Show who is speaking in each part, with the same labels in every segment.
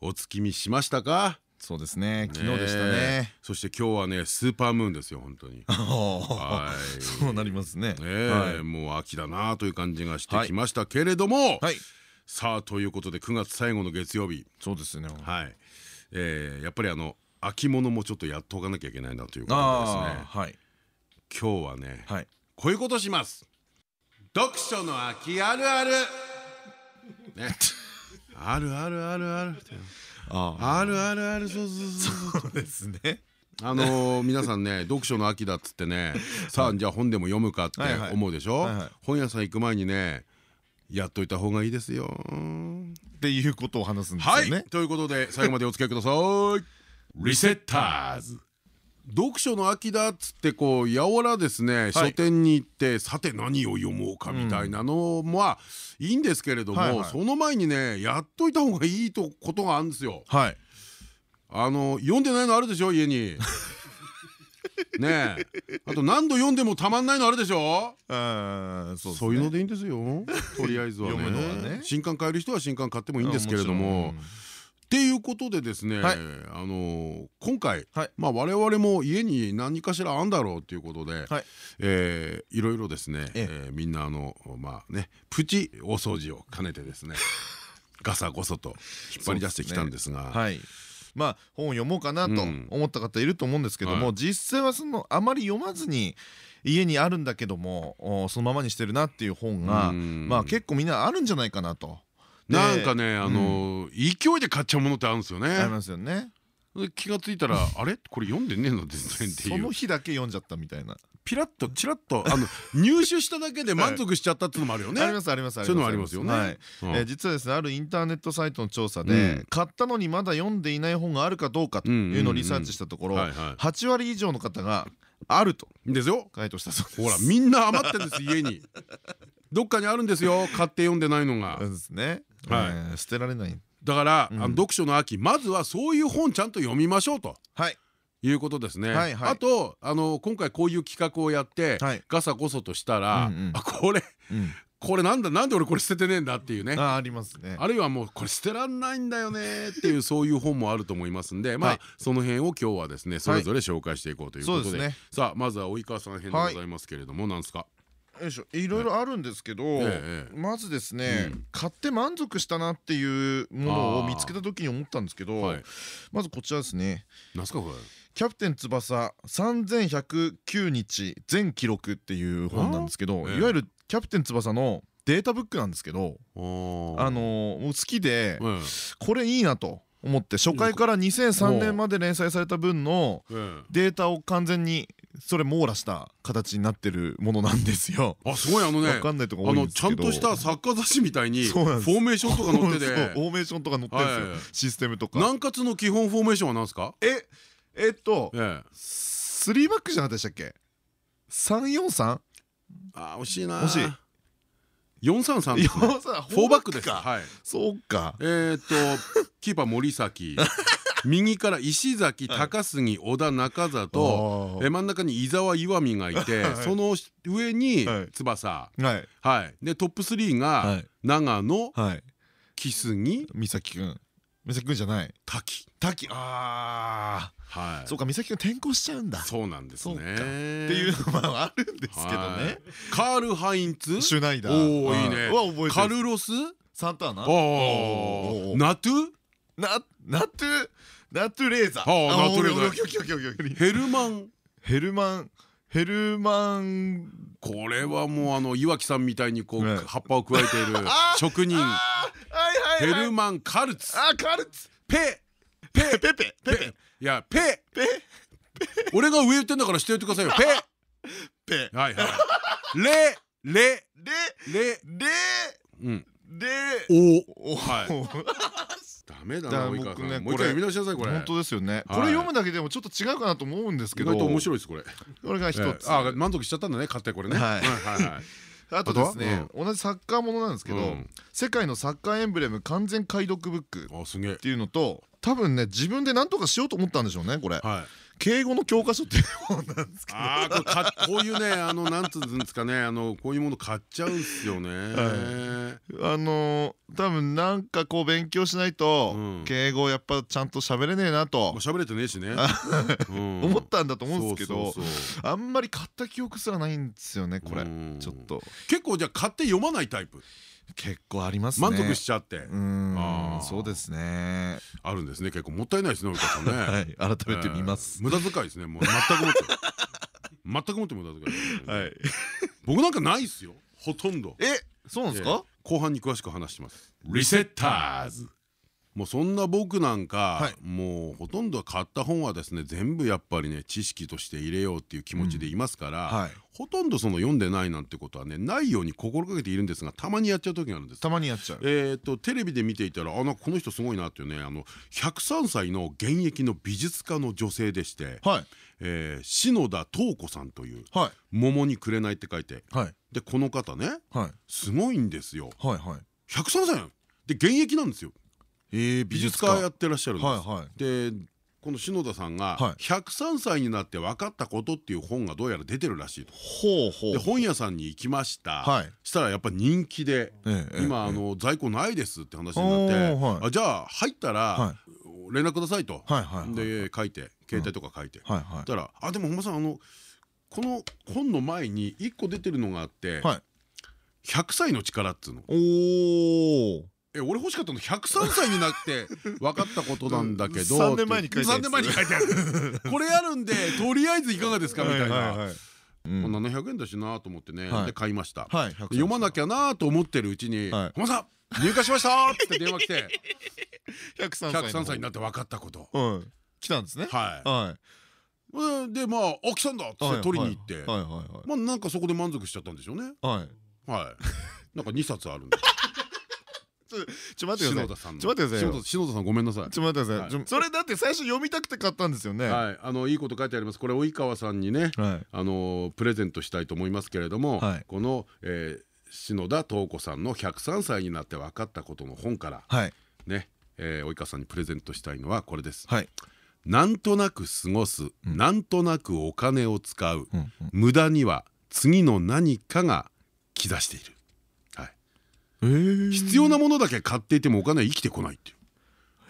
Speaker 1: お月見しましたか？
Speaker 2: そうですね。昨日でしたね。
Speaker 1: そして今日はねスーパームーンですよ本当に。
Speaker 2: はい。そうなりますね。
Speaker 1: ねもう秋だなという感じがしてきましたけれども。
Speaker 2: はい。
Speaker 1: さあということで9月最後の月曜日。
Speaker 2: そうですね。
Speaker 1: はい。えーやっぱりあの秋物もちょっとやっておかなきゃいけないなということでですね。
Speaker 2: はい。
Speaker 1: 今日はね
Speaker 2: はい。
Speaker 1: こういうことします。読書の秋あるある。ね あるあるあるある
Speaker 2: あ
Speaker 1: あるあるあるそうそうそう
Speaker 2: ですね。
Speaker 1: あのー皆さんね読書の秋だっつってね。さあじゃあ本でも読むかって思うでしょ？本屋さん行く前にねやっといた方がいいですよ。
Speaker 2: っていうことを話すんです
Speaker 1: はい。
Speaker 2: よね
Speaker 1: ということで最後までお付き合いください。リセッターズ読書の秋だっつってこうやおらですね書店に行ってさて何を読もうかみたいなのもはい。いんですけれどもその前にねやっといた方がいいとことがあるんですよ。
Speaker 2: はい。
Speaker 1: あの読んでないのあるでしょ家に。ねえ。あと何度読んでもたまんないのあるでしょ？
Speaker 2: あそう
Speaker 1: そういうのでいいんですよ。とりあえずはね。新刊買える人は新刊買ってもいいんですけれどもっていうことでですね、
Speaker 2: はい。
Speaker 1: あの今回、
Speaker 2: はい。
Speaker 1: まあ我々も家に何かしらあんだろうっていうことで、
Speaker 2: はい。
Speaker 1: えーいろいろですね、
Speaker 2: え
Speaker 1: え。ーみんなあのまあねプチ大掃除を兼ねてですね ガサゴソと引っ張り出してきたんですが
Speaker 2: はい。まあ本を読もうかなと
Speaker 1: うん。
Speaker 2: 思った方いると思うんですけども
Speaker 1: はい。
Speaker 2: 実際はそのあまり読まずに家にあるんだけどもおそのままにしてるなっていう本が
Speaker 1: うん。
Speaker 2: まあ結構みんなあるんじゃないかなと。で
Speaker 1: なんかねあの、勢いで買っちゃうものってあるんですよね。
Speaker 2: ありますよね。
Speaker 1: で気がついたら あれ？これ読んでねえの？全然っていう
Speaker 2: その日だけ読んじゃったみたいな。
Speaker 1: ピラッとチラッとあの 入手しただけで満足しちゃったっていうのもあるよね。
Speaker 2: ありますあります
Speaker 1: そういうのありますよね
Speaker 2: 実はですねあるインターネットサイトの調査
Speaker 1: う
Speaker 2: で
Speaker 1: ん
Speaker 2: 買ったのにまだ読んでいない本があるかどうかというのをリサーチしたところ
Speaker 1: はいは
Speaker 2: 8割以上の方があると
Speaker 1: い。ですよ。
Speaker 2: 回答したそうです。
Speaker 1: ほらみんな余ってるんです家に。どっかにあるんですよ買って読んでないのが
Speaker 2: そう。ですね。
Speaker 1: はい。
Speaker 2: えー捨てられない。
Speaker 1: だから、読書の秋まずはそういう本ちゃんと読みましょうと。
Speaker 2: はい。
Speaker 1: いうことですね。あとあの今回こういう企画をやって、
Speaker 2: はい。
Speaker 1: ガサゴソとしたら、あこれ
Speaker 2: うん。
Speaker 1: これなんだなんで俺これ捨ててねえんだっていうね。
Speaker 2: あありますね。
Speaker 1: あるいはもうこれ捨てらんないんだよねっていうそういう本もあると思いますんでまあ、
Speaker 2: はい。
Speaker 1: その辺を今日はですねそれぞれ紹介していこうということで,、さあまずは及川さん編でございますけれども、なんですか？
Speaker 2: よいしょ。いろいろあるんですけど、
Speaker 1: ええ
Speaker 2: まずですね、
Speaker 1: うん。
Speaker 2: 買って満足したなっていうものを見つけた時に思ったんですけど、
Speaker 1: はい。
Speaker 2: まずこちらですね。
Speaker 1: なんすかこれ「
Speaker 2: キャプテン翼3109日全記録」っていう本なんですけど、いわゆるキャプテン翼のデータブックなんですけど、
Speaker 1: あ
Speaker 2: のーもう好きで、
Speaker 1: え
Speaker 2: これいいなと思って初回から2003年まで連載された分の
Speaker 1: ええ。
Speaker 2: データを完全にそれ網羅した形になってるものなんですよ。
Speaker 1: えあすごいあのね
Speaker 2: わかんないとこ多
Speaker 1: あ
Speaker 2: いんですけど。
Speaker 1: のちゃんとしたサッカー雑誌みたいにフォーメーションとか載ってて。
Speaker 2: フォーメーションとか載ってるんですよ、システムとか。
Speaker 1: 南葛の基本フォーメーションは何ですか？
Speaker 2: ええっと
Speaker 1: ええ。
Speaker 2: 3バックじゃなかったでしたっけ？343?
Speaker 1: あ惜しいな。
Speaker 2: 惜しい。
Speaker 1: 433ですね。
Speaker 2: 4
Speaker 1: フォーバックです
Speaker 2: か？
Speaker 1: はい。
Speaker 2: そうか。
Speaker 1: えーっとキーパー森崎 右から石崎高杉小田中里真ん中に伊沢岩見がいて
Speaker 2: はい。
Speaker 1: その上に
Speaker 2: はい。
Speaker 1: 翼。
Speaker 2: はい。
Speaker 1: はい。でトップ3
Speaker 2: は
Speaker 1: が
Speaker 2: い。
Speaker 1: 長野
Speaker 2: はい。
Speaker 1: 木杉
Speaker 2: 美咲くん。美咲くんじゃない。
Speaker 1: 滝。
Speaker 2: 滝。あ
Speaker 1: はい。
Speaker 2: ーそうか美咲くん転校しちゃうんだ。っ
Speaker 1: そうなんですね。って
Speaker 2: いうのもあるんですけどね。
Speaker 1: カール・ハインツ？
Speaker 2: シュナイダー。
Speaker 1: おーいいね。
Speaker 2: は覚えてる。
Speaker 1: カルロス？
Speaker 2: サンターナ？
Speaker 1: お
Speaker 2: お
Speaker 1: ナトゥ？
Speaker 2: なナトゥ？ナトゥレーザー。
Speaker 1: あーナトゥレーザー。ヘルマン。
Speaker 2: ヘルマン。ヘルマン。
Speaker 1: これはもうあの岩木さんみたいにこう
Speaker 2: ね。
Speaker 1: 葉っぱを加えている 職人。ヘルマン・カルツ。
Speaker 2: あカルツ。
Speaker 1: ペ。
Speaker 2: ペ。ペペペ。
Speaker 1: いやペ。
Speaker 2: ペ。
Speaker 1: 俺が上言ってんだからして言ってくださいよ。ペ。
Speaker 2: ペ。
Speaker 1: はいはい。レ。レ。
Speaker 2: レ。
Speaker 1: レ。
Speaker 2: レ。
Speaker 1: うん。
Speaker 2: レ
Speaker 1: お。
Speaker 2: お。
Speaker 1: はい。ダ メだな及川さん。もう一回読み直しなさいこれ。
Speaker 2: 本当ですよね。こ
Speaker 1: はい。
Speaker 2: れ読むだけでもちょっと違うかなと思うんですけど。
Speaker 1: 意外と面白いですこれ。
Speaker 2: これが一つ。
Speaker 1: あ満足しちゃったんだね買ってこれね。
Speaker 2: はい。
Speaker 1: はいはい
Speaker 2: あとですね
Speaker 1: あ
Speaker 2: 同じサッカーものなんですけど
Speaker 1: うん。
Speaker 2: 世界のサッカーエンブレム完全解読ブックっていうのと多分ね自分で何とかしようと思ったんでしょうねこれ。
Speaker 1: はい
Speaker 2: 敬語の教科書っていう本なんですけど。
Speaker 1: ああこれかこういうねあのなんつうんですかねあのこういうもの買っちゃうんすよね。
Speaker 2: あのー多分なんかこう勉強しないと
Speaker 1: うん。
Speaker 2: 敬語やっぱちゃんと喋れねえなと。
Speaker 1: 喋れてねえしね。思
Speaker 2: 思ったんだと思うんですけどあんまり買った記憶すらないんですよねこれ。
Speaker 1: うん。
Speaker 2: ちょっと。
Speaker 1: 結構じゃあ買って読まないタイプ？
Speaker 2: 結構ありますね。
Speaker 1: 満足しちゃって。
Speaker 2: うー。んそうですね。
Speaker 1: あるんですね。結構もったいないですね及川さんね。
Speaker 2: はい。改めて見ます。
Speaker 1: えー無駄遣いですね。もう全くもって全くもって無駄遣い
Speaker 2: はい。
Speaker 1: 僕なんかないっすよ。ほとんど。
Speaker 2: えそうなんですか？
Speaker 1: 後半に詳しく話します。リセッターズもうそんな僕なんか、
Speaker 2: はい。
Speaker 1: もうほとんど買った本はですね全部やっぱりね知識として入れようっていう気持ちでいますから、
Speaker 2: はい。
Speaker 1: ほとんどその読んでないなんてことはねないように心がけているんですがたまにやっちゃう時があるんです。
Speaker 2: たまにやっちゃう。
Speaker 1: えー、とテレビで見ていたらあなんかこの人すごいなっていうねあの103歳の現役の美術家の女性でして、
Speaker 2: はい。
Speaker 1: えー篠田東子さんという
Speaker 2: はい「
Speaker 1: 桃にくれない」って書いて
Speaker 2: はい。
Speaker 1: でこの方ね
Speaker 2: はい。
Speaker 1: すごいんですよ。
Speaker 2: はいはい。
Speaker 1: 103歳で現役なんですよ
Speaker 2: えー
Speaker 1: 美術家やってらっしゃるんです、でこの篠田さんが
Speaker 2: はい。
Speaker 1: 103歳になって分かったことっていう本がどうやら出てるらしいと。で本屋さんに行きました、
Speaker 2: はい。
Speaker 1: したらやっぱ人気で
Speaker 2: ええ
Speaker 1: 今あの在庫ないですって話になって。じゃあ入ったら
Speaker 2: は
Speaker 1: 連絡くださいと。書いて携帯とか書いて。たら「あでも本間さんあのこの本の前に1個出てるのがあって
Speaker 2: いはい「
Speaker 1: 100歳の力」っつうの。え俺欲しかったの103歳になって分かったことなんだけど。
Speaker 2: 3年前に書いたやつ。
Speaker 1: 3年前に書いてあるこれあるんでとりあえずいかがですか？みたいな。
Speaker 2: はいうん
Speaker 1: もう700円だしなと思ってね。
Speaker 2: はい。
Speaker 1: で買いました。読まなきゃなと思ってるうちに
Speaker 2: はい「
Speaker 1: 本間さん入荷しました!」って電話来て。
Speaker 2: 103歳
Speaker 1: 103歳になって分かったこと。
Speaker 2: うん。来たんですね。
Speaker 1: は
Speaker 2: はい。
Speaker 1: うん。でまあ「あ来たんだ!」っつって取りに行って。まあなんかそこで満足しちゃったんでしょうね。
Speaker 2: はい。
Speaker 1: はい。なんか2冊あるんで
Speaker 2: ちょ待ってください。
Speaker 1: さんの。
Speaker 2: ちょ待ってくださいよ。
Speaker 1: 篠田さんごめんなさい。
Speaker 2: ちょ待ってくださ
Speaker 1: はい。
Speaker 2: それだって最初読みたくて買ったんですよね。は
Speaker 1: はい。あのいいこと書いてあります。これ及川さんにね
Speaker 2: い。
Speaker 1: あのプレゼントしたいと思いますけれども、
Speaker 2: はい。
Speaker 1: この、えー篠田東子さんの103歳になって分かったことの本から
Speaker 2: はい。
Speaker 1: ね、えー及川さんにプレゼントしたいのはこれです。
Speaker 2: はい。
Speaker 1: なんとなく過ごす、なんとなくお金を使う、無駄には次の何かが来している、必要なものだけ買っていてもお金は生きてこないっていう。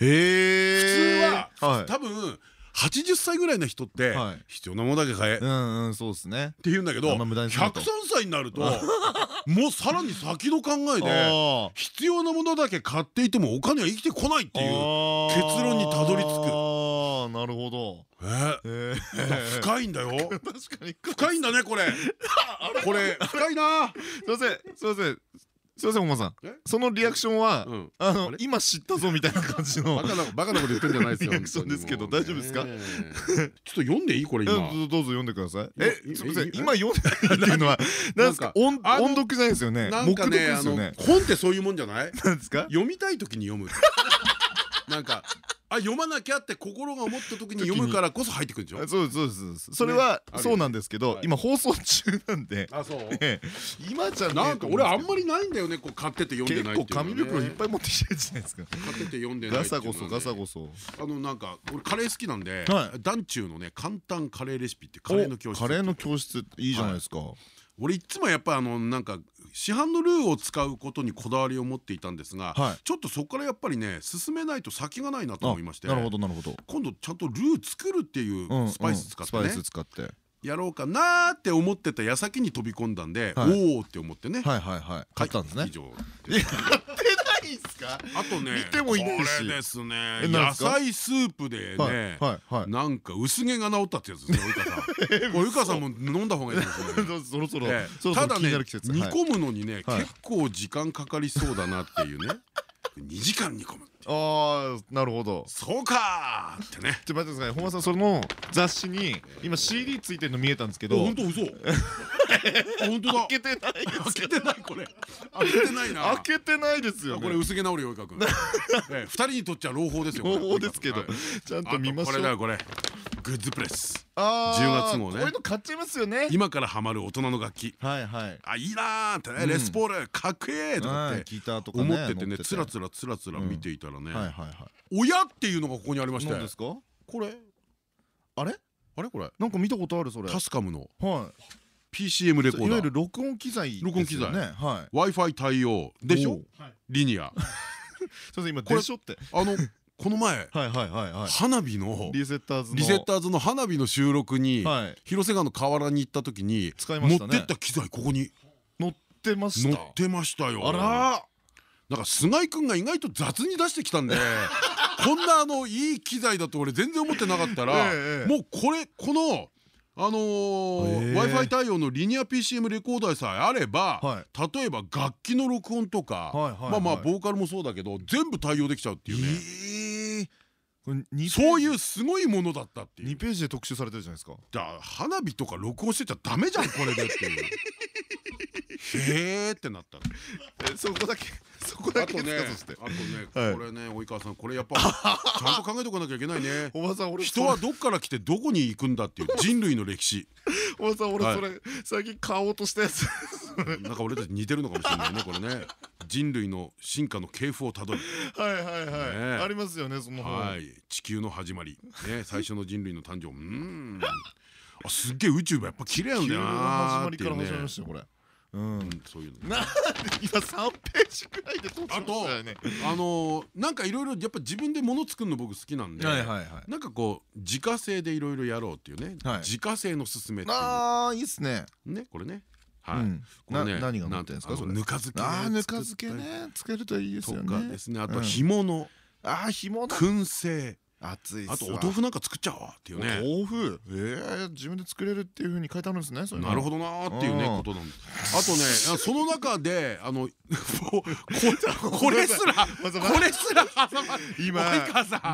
Speaker 2: へ
Speaker 1: 普通
Speaker 2: え
Speaker 1: は、
Speaker 2: はい。
Speaker 1: 多分80歳ぐらいの人って、
Speaker 2: はい。
Speaker 1: 必要なものだけ買え、っ
Speaker 2: うんうんそうですね。
Speaker 1: て言うんだけど
Speaker 2: あんま無駄にする
Speaker 1: 103
Speaker 2: と
Speaker 1: 歳になるともうさらに先の考えで
Speaker 2: あ
Speaker 1: 必要なものだけ買っていてもお金は生きてこないっていう結論にたどり着く。
Speaker 2: ああなるほど。
Speaker 1: え？深いんだよ。
Speaker 2: 確かに。
Speaker 1: 深いんだねこ れ？これ深いな。
Speaker 2: すいませんすいませんすいません本間さん。
Speaker 1: え？
Speaker 2: そのリアクションは
Speaker 1: うん。
Speaker 2: あの
Speaker 1: あれ？
Speaker 2: 今知ったぞみたいな感じの。
Speaker 1: バカなバカなこと言ってんじゃないですよ
Speaker 2: リアクションですけど大丈夫ですか？
Speaker 1: 本当にもう。ねちょっと読んでいいこれ
Speaker 2: えど
Speaker 1: 今。
Speaker 2: うぞどうぞ読んでください。
Speaker 1: え
Speaker 2: えすみません
Speaker 1: え
Speaker 2: 今読んでないっていうのは なんですか音
Speaker 1: あの
Speaker 2: 音読じゃないですよね。
Speaker 1: なんかねあの
Speaker 2: ですよね。
Speaker 1: 本ってそういうもんじゃない？
Speaker 2: なんですか？
Speaker 1: 読みたい時に読む。なんかあ読まなきゃって心が思った時に読むからこそ入ってくるでしょ？
Speaker 2: そうそうそうそれはそうなんですけど
Speaker 1: はい。
Speaker 2: 今放送中なんで。
Speaker 1: あそう？
Speaker 2: え え今じゃ
Speaker 1: なんか俺あんまりないんだよねこう買ってて読んでない
Speaker 2: 結構紙袋いっぱい持ってきてるじゃないですか。
Speaker 1: 買ってて読んでない
Speaker 2: ガサゴソガサゴソ。
Speaker 1: あのなんか俺カレー好きなんで
Speaker 2: はい。
Speaker 1: 団中のね簡単カレーレシピってカレーの教室。
Speaker 2: カレーの教室いいじゃないですか。
Speaker 1: 俺いつもやっぱあのなんか市販のルーを使うことにこだわりを持っていたんですが、
Speaker 2: はい。
Speaker 1: ちょっとそこからやっぱりね進めないと先がないなと思いまして。
Speaker 2: なるほどなるほど。
Speaker 1: 今度ちゃんとルー作るっていう
Speaker 2: うん
Speaker 1: スパイス使ってね。
Speaker 2: うんスパイス使って。
Speaker 1: やろうかなーって思ってた矢先に飛び込んだんで、
Speaker 2: はい
Speaker 1: おおって思ってね、
Speaker 2: はいはいはい買ったんですね
Speaker 1: 以上
Speaker 2: ないんすか？
Speaker 1: あとね
Speaker 2: 見てもいないし
Speaker 1: これですね野菜スープで
Speaker 2: はい
Speaker 1: ねなんか薄毛が治ったってやつですね及川さん。これ及川さんも飲んだ方がいいですね。
Speaker 2: そろそろ
Speaker 1: ただね煮
Speaker 2: はい。
Speaker 1: 込むのにね
Speaker 2: はい。
Speaker 1: 結構時間かかりそうだなっていうね。2時間煮込む
Speaker 2: ああなるほど。
Speaker 1: そうかーってね。
Speaker 2: ちょっと待ってください。本間さんその雑誌に今 CD ついてるの見えたんですけど。
Speaker 1: 本当嘘 本当だ。
Speaker 2: 開けてない
Speaker 1: 開けてないこれ。開けてないな。
Speaker 2: 開けてないですよ
Speaker 1: これ薄毛直り及川君二人にとっちゃ朗報ですよ
Speaker 2: 朗報ですけど。
Speaker 1: はい。
Speaker 2: ちゃんと見ましょ
Speaker 1: これだよこれ。グッズプレス。
Speaker 2: あー
Speaker 1: 10月号ね。
Speaker 2: こういうの買っちゃいますよね。
Speaker 1: 今からハマる大人の楽器。
Speaker 2: はいはい。
Speaker 1: あいいなーってね。レスポールかっこええとかって思っててね
Speaker 2: 持
Speaker 1: つらつらつらつら見ていたらね。
Speaker 2: はいはいはい。
Speaker 1: 親っていうのがここにありまして。
Speaker 2: 何ですか？
Speaker 1: これ。
Speaker 2: あれ？
Speaker 1: あれ？これ？
Speaker 2: なんか見たことあるそれ。
Speaker 1: タスカムの。
Speaker 2: は
Speaker 1: PCM レコ
Speaker 2: いいわゆる
Speaker 1: ーダー
Speaker 2: 録音機材
Speaker 1: 録音機材。
Speaker 2: はい。
Speaker 1: W i f i 対応。でしょ？リニア。
Speaker 2: すいません今
Speaker 1: これ
Speaker 2: でしょって。
Speaker 1: あのこの前花火の
Speaker 2: リセッターズの。
Speaker 1: 花火の収録に
Speaker 2: はい。
Speaker 1: 広瀬川の河原に行った時に持ってった機材ここに。
Speaker 2: 乗ってました。
Speaker 1: 乗ってましたよ。
Speaker 2: あら
Speaker 1: なんか菅井君が意外と雑に出してきたんで こんなあのいい機材だと俺全然思ってなかったら
Speaker 2: ええ。
Speaker 1: もうこれこのあの
Speaker 2: ええ。
Speaker 1: W i f i 対応のリニア PCM レコーダーさえあれば、
Speaker 2: は
Speaker 1: 例えば楽器の録音とかまあまあボーカルもそうだけど全部対応できちゃうっていうね、そういうすごいものだったっていう。
Speaker 2: 2ページで特集されてるじゃないですか。
Speaker 1: だから花火とか録音してちゃダメじゃんこれでっていう。へーってなった
Speaker 2: そこだけそこだけ
Speaker 1: あとねあとね
Speaker 2: はい。
Speaker 1: これね及川さんこれやっぱ ちゃんと考えとかなきゃいけないね。
Speaker 2: おばさん俺
Speaker 1: 人はどっから来てどこに行くんだっていう人類の歴史。
Speaker 2: おばさん俺
Speaker 1: はい。
Speaker 2: それ最近買おうとしたやつ。
Speaker 1: なんか俺たち似てるのかもしれないねこれね。人類の進化の系譜をたどる。
Speaker 2: はいはいはい。
Speaker 1: ね。
Speaker 2: ありますよねその本
Speaker 1: はい。地球の始まり。ね最初の人類の誕生。うーん。あすっげえ宇宙がやっぱ綺麗なんだよ
Speaker 2: 急なまりから
Speaker 1: っていうね
Speaker 2: うん。
Speaker 1: うんそういうの。
Speaker 2: なんで今3ページくらいで撮ってましたよね。
Speaker 1: あのーなんかいろいろやっぱ自分で物作るの僕好きなんで
Speaker 2: はいはいはい。
Speaker 1: なんかこう自家製でいろいろやろうっていうね
Speaker 2: はい。
Speaker 1: 自家製のすすめっていう。
Speaker 2: ああいいっすね。
Speaker 1: ねこれね。はい。
Speaker 2: うん。
Speaker 1: これね
Speaker 2: な何が載ってんですかそれ？
Speaker 1: ぬか漬け
Speaker 2: ああぬか漬けね。つけるといいです
Speaker 1: と
Speaker 2: よね。
Speaker 1: かですね。あと
Speaker 2: うん。
Speaker 1: 干物。
Speaker 2: ああ紐だ
Speaker 1: 燻製
Speaker 2: 熱いっすわ。
Speaker 1: あとお豆腐なんか作っちゃおうっていうね。
Speaker 2: お豆腐？ええ自分で作れるっていうふうに書いてあるんですね
Speaker 1: なるほどなーっていうね
Speaker 2: うん。
Speaker 1: ことなんです。あとね あその中であの ここれすらこれすら
Speaker 2: 今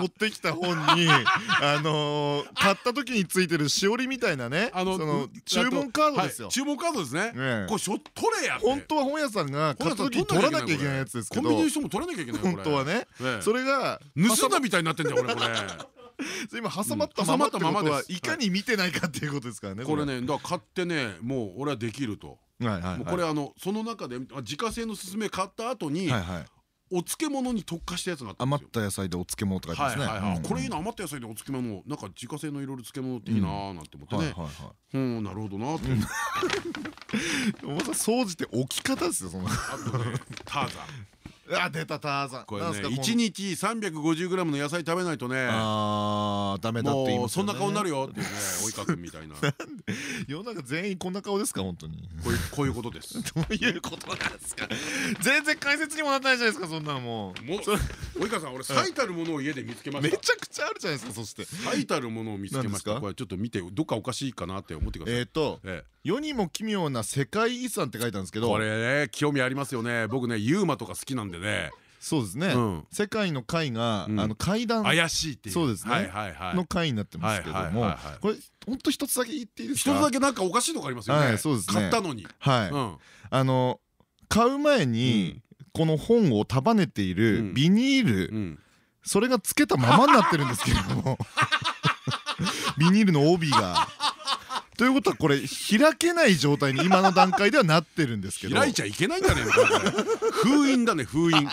Speaker 2: 持ってきた本に あのー買った時についてるしおりみたいなね
Speaker 1: あの
Speaker 2: 注文カードですよ。
Speaker 1: はい注文カードですね。
Speaker 2: ええ。
Speaker 1: これしょ取れや
Speaker 2: 本当は本屋さんが買った時に取らなきゃいけないやつですけど。
Speaker 1: コンビニの人も取らなきゃいけない
Speaker 2: 本当はね。
Speaker 1: ええ。
Speaker 2: それが
Speaker 1: 盗んだみたいになってんだよ俺これ
Speaker 2: 今挟まったままってこと
Speaker 1: 挟まったままです。
Speaker 2: はい。かに見てないかっていうことですからね
Speaker 1: これねだから買ってねもう俺はできると。これあのその中であ自家製のすすめ買った後にお漬物に特化したやつが
Speaker 2: 余った野菜でお漬物とかですね。
Speaker 1: これいいな余った野菜でお漬物なんか自家製のいろいろ漬物っていいなーなんて思ってね。うんなるほどなーって
Speaker 2: い おばさん総じて置き方ですよその
Speaker 1: あとねターザン
Speaker 2: あ出たターザン。
Speaker 1: これね
Speaker 2: なんすかこの。
Speaker 1: 1日 350g の野菜食べないとね。
Speaker 2: あーダメだって
Speaker 1: そんな顔になるよ。っていうね及川君みたいな。こ
Speaker 2: 世の中全員こんな顔ですか本当に。
Speaker 1: ういうこういうことです。
Speaker 2: どういうことなんですか？全然解説にもなってないじゃないですかそんなのもう。
Speaker 1: もう及川さん俺最たるものを家で見つけま
Speaker 2: めち
Speaker 1: した
Speaker 2: ゃくちゃあるじゃないですかそして。
Speaker 1: 最たるものを見つけました。これちょっと見てどっかおかしいかなって思ってください。
Speaker 2: えっと
Speaker 1: ええ
Speaker 2: 世にも奇妙な世界遺産って書いたんですけど
Speaker 1: これね興味ありますよね。僕ねユーマとか好きなんでね。
Speaker 2: そうですね。
Speaker 1: うん。
Speaker 2: 世界の階があ
Speaker 1: うん。
Speaker 2: の階段
Speaker 1: 怪しいっていう。
Speaker 2: そうですね。の階になってますけどもこれほんと一つだけ言っていいですか？
Speaker 1: 一つだけなんかおかしいとこありますよね。
Speaker 2: はいそうですね。
Speaker 1: 買ったのに。
Speaker 2: はい。
Speaker 1: うん。
Speaker 2: あの買う前にこの本を束ねているビニール
Speaker 1: うん。
Speaker 2: それがつけたままになってるんですけれども。ビニールの帯が。ということはこれ開けない状態に今の段階ではなってるんですけど。
Speaker 1: 開いちゃいけないんじゃね。え封印だね封印。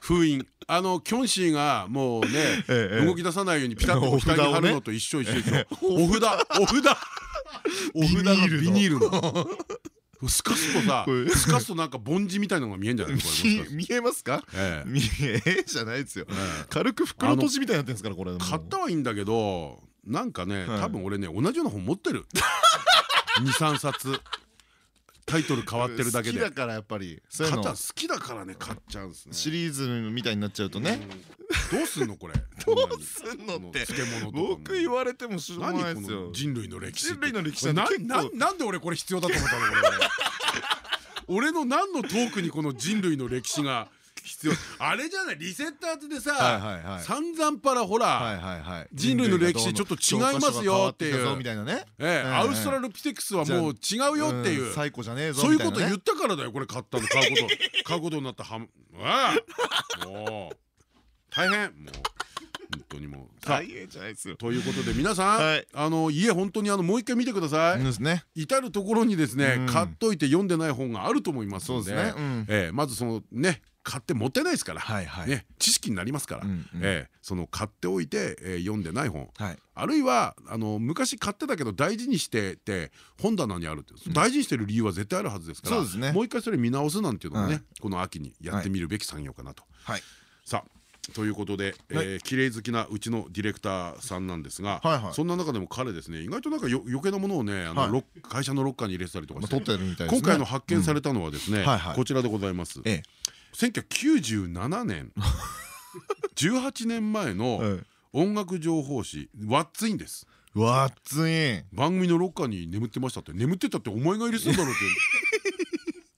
Speaker 1: 封印。あのキョンシーがもうね
Speaker 2: ええ
Speaker 1: 動き出さないようにピタッと
Speaker 2: お札をね。
Speaker 1: 額に貼るのと一緒一緒一緒お札お札。お札がビニールの。スカすとさ
Speaker 2: これ。
Speaker 1: スカすとなんか凡字みたいなのが見えんじゃないの？これもしか
Speaker 2: 見えますか？
Speaker 1: ええ。
Speaker 2: 見えじゃないですよ。
Speaker 1: ええ。
Speaker 2: 軽く袋閉じみたいになってるんですからこれ
Speaker 1: 買ったはいいんだけどなんかね
Speaker 2: はい。
Speaker 1: 多分俺ね同じような本持ってる。23冊。タイトル変わってるだけで。
Speaker 2: 好きだからやっぱり。そういうの。
Speaker 1: 型好きだからね買っちゃうんですね。
Speaker 2: シリーズみたいになっちゃうとね。
Speaker 1: うん。どうすんのこれ？
Speaker 2: どうすんのって。僕言われてもしょうがないですよ。
Speaker 1: の人類の歴史。
Speaker 2: 人類の歴史
Speaker 1: な
Speaker 2: なん
Speaker 1: で俺これ必要だと思ったのこれ。俺の何のトークにこの人類の歴史が必要。あれじゃない？リセッターズで
Speaker 2: はい
Speaker 1: さ散々パラほ
Speaker 2: はい
Speaker 1: ら人類の歴史ちょっと違いますよっていう。アウストラロピテクスはもう違うよっていう。そういうこと言ったからだよこれ買ったの。買うこと買うことになったはもう。大変。もう。本当にもう。
Speaker 2: 大変じゃないですよ。
Speaker 1: ということで皆さん、
Speaker 2: はい。
Speaker 1: あの家本当にあのもう一回見てください、
Speaker 2: ね。
Speaker 1: 至る所にですね、
Speaker 2: うん。
Speaker 1: 買っといて読んでない本があると思いますので。
Speaker 2: ね。うん。
Speaker 1: ええまずそのね買って持ってないですから、知識になりますから、その買っておいて、ええ読んでない本。
Speaker 2: はい。
Speaker 1: あるいはあの昔買ってたけど大事にしてて本棚にあるって大事にしてる理由は絶対あるはずですから
Speaker 2: そうですね。
Speaker 1: もう一回それ見直すなんていうのもね、
Speaker 2: はい。
Speaker 1: この秋にやってみるべき産業かなと。
Speaker 2: はい。
Speaker 1: さあということで、えー綺麗好きなうちのディレクターさんなんですが、そんな中でも彼ですね意外となんかよ余計なものをねあの、会社のロッカーに入れてたりとかして、今回の発見されたのはですね、こちらでございます。
Speaker 2: え
Speaker 1: 1997年。18年前
Speaker 2: え
Speaker 1: の
Speaker 2: はい。
Speaker 1: 音楽情報誌「ワッツインです。
Speaker 2: わっつい
Speaker 1: 番組のロッカーに眠ってましたって。眠ってたってお前が入れてたんだろうって。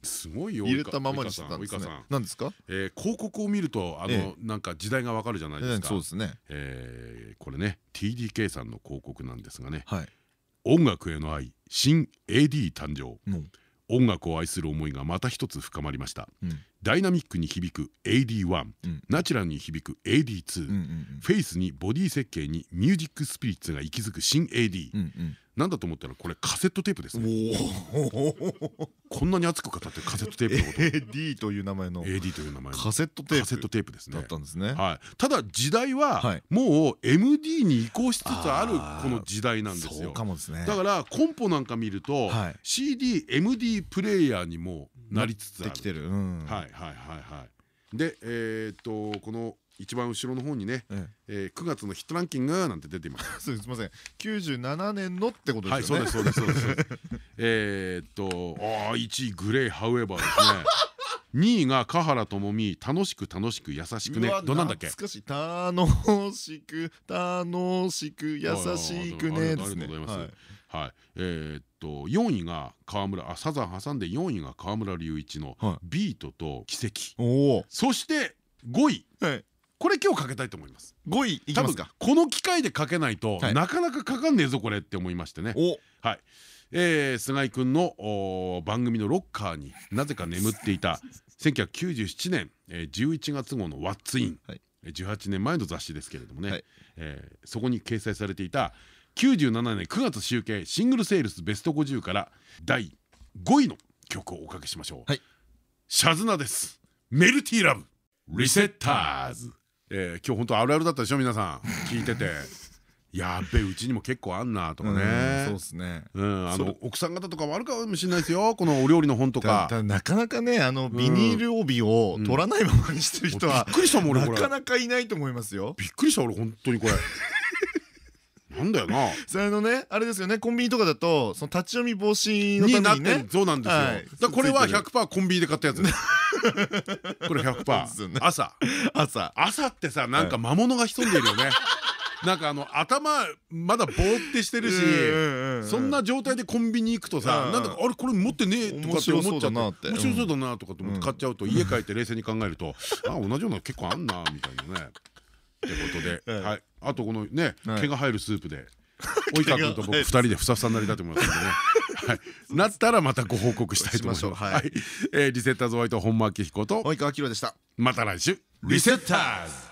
Speaker 1: すごいよ
Speaker 2: 入れたままにしてたんですね。何ですか？
Speaker 1: えー広告を見るとあの、
Speaker 2: え
Speaker 1: なんか時代がわかるじゃないですか。
Speaker 2: そうですね。
Speaker 1: えーこれね TDK さんの広告なんですがね。
Speaker 2: はい。
Speaker 1: 音楽への愛新 AD 誕生。音楽を愛する思いがまた一つ深まりました。
Speaker 2: うん
Speaker 1: ダイナミックに響く AD1、
Speaker 2: うん。
Speaker 1: ナチュラルに響く AD2、
Speaker 2: うんうん
Speaker 1: フェイスにボディ設計にミュージックスピリッツが息づく新 AD、
Speaker 2: うんうん。
Speaker 1: なんだと思ったらこれカセットテープですね。
Speaker 2: お
Speaker 1: こんなに熱く語ってるカセットテープのこと
Speaker 2: ？AD という名前の。
Speaker 1: AD という名前の。
Speaker 2: カセットテープ。
Speaker 1: カセットテープですね。
Speaker 2: だったんですね。
Speaker 1: はい、ただ時代は
Speaker 2: はい。
Speaker 1: もう MD に移行しつつあるこの時代なんです
Speaker 2: そう
Speaker 1: よ
Speaker 2: かもですね。
Speaker 1: だからコンポなんか見ると
Speaker 2: はい。
Speaker 1: CDMD プレイヤーにもなりつつある。
Speaker 2: できてる。うん。
Speaker 1: はいはいはいはい。でえーっとこの一番後ろの方にね
Speaker 2: え
Speaker 1: え。ー9月のヒットランキングなんて出ています。
Speaker 2: すみません。97年のってことですよね。
Speaker 1: はいそうですそうですそうです。えーっとあー1位グレイハウエバーですね。2位が華原朋美楽しく楽しく優しくね。どんなんだっけ？
Speaker 2: 懐かしい。楽しく楽しく優しくね
Speaker 1: ありがとうございます
Speaker 2: はい。
Speaker 1: はい、えーっと4位が川村あサザン挟んで4位が川村隆一の
Speaker 2: はい「
Speaker 1: ビートと奇跡。
Speaker 2: おお」
Speaker 1: そして5位。
Speaker 2: はい
Speaker 1: これ今日かけたいと思います。
Speaker 2: 5位いき
Speaker 1: 多分
Speaker 2: ますか。
Speaker 1: この機会でかけないと、
Speaker 2: はい。
Speaker 1: なかなかかかんねえぞこれって思いましてね。
Speaker 2: お。
Speaker 1: はい、えー菅井君の番組のロッカーになぜか眠っていた1997年、えー、11月号の「ワッツイン。
Speaker 2: はい。
Speaker 1: 18年前の雑誌ですけれどもね、
Speaker 2: はい。
Speaker 1: えーそこに掲載されていた97年9月集計シングルセールスベスト50から第5位の曲をおかけしましょう、
Speaker 2: はい。
Speaker 1: シャズナです。メルティーラブ。リセッターズ、えー今日本当あるあるだったでしょ皆さん。聞いてて。やっべうちにも結構あんなとか
Speaker 2: うん
Speaker 1: ね
Speaker 2: そうですね。
Speaker 1: うん、あの奥さん方とかもあるかもしれないですよこのお料理の本と
Speaker 2: た
Speaker 1: か
Speaker 2: だなかなかねあのビニール帯を取らないままにしてる人は
Speaker 1: びっくりしたもん俺
Speaker 2: なかなかいないと思いますよ。
Speaker 1: びっくりした俺本当にこれなんだよな。
Speaker 2: それあのねあれですよねコンビニとかだとその立ち読み防止の
Speaker 1: になって
Speaker 2: ためにね
Speaker 1: るそうなんですよ、
Speaker 2: はい。
Speaker 1: だこれは
Speaker 2: ついてる。
Speaker 1: 100%コンビニで買ったやつ これ
Speaker 2: そうですよね。
Speaker 1: 100%朝。
Speaker 2: 朝。
Speaker 1: 朝ってさなんか魔物が潜んでるよね、なんかあの頭まだぼーってしてるしそんな状態でコンビニ行くとさ
Speaker 2: うん
Speaker 1: なんだかあれこれ持ってねえとかって思っちゃって。
Speaker 2: 面白そうだな
Speaker 1: とかって思って買っちゃうと家帰って冷静に考えるとあ同じような結構あんなみたいなね。ってことで、
Speaker 2: はい。
Speaker 1: はい、あとこのね
Speaker 2: はい。
Speaker 1: 毛が生えるスープで及川君と僕二人でふさふさになりたいと思いますのでね。はい、なったらまたご報告したいと思います。
Speaker 2: はい。
Speaker 1: はい、えーリセッターズホワイト本間明彦と
Speaker 2: 及川明でした。
Speaker 1: また来週。リセッターズ。